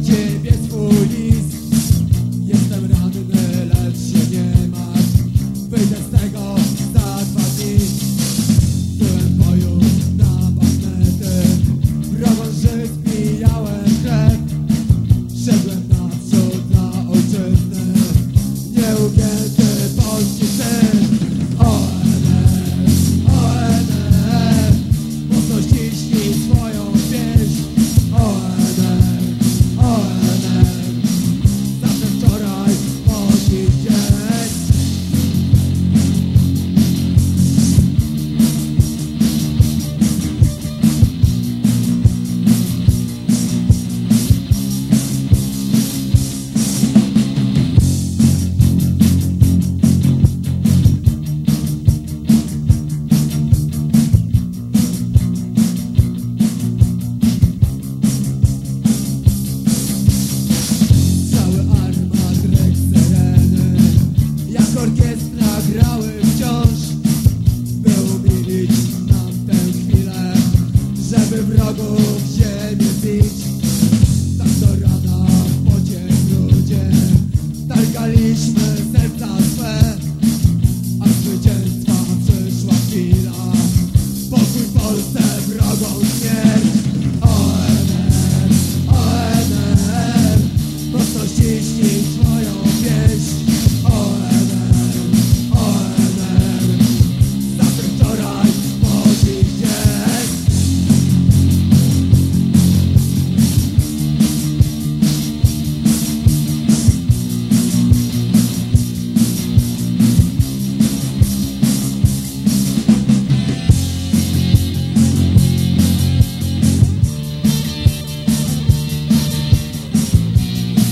noche. nogą w ziemię bić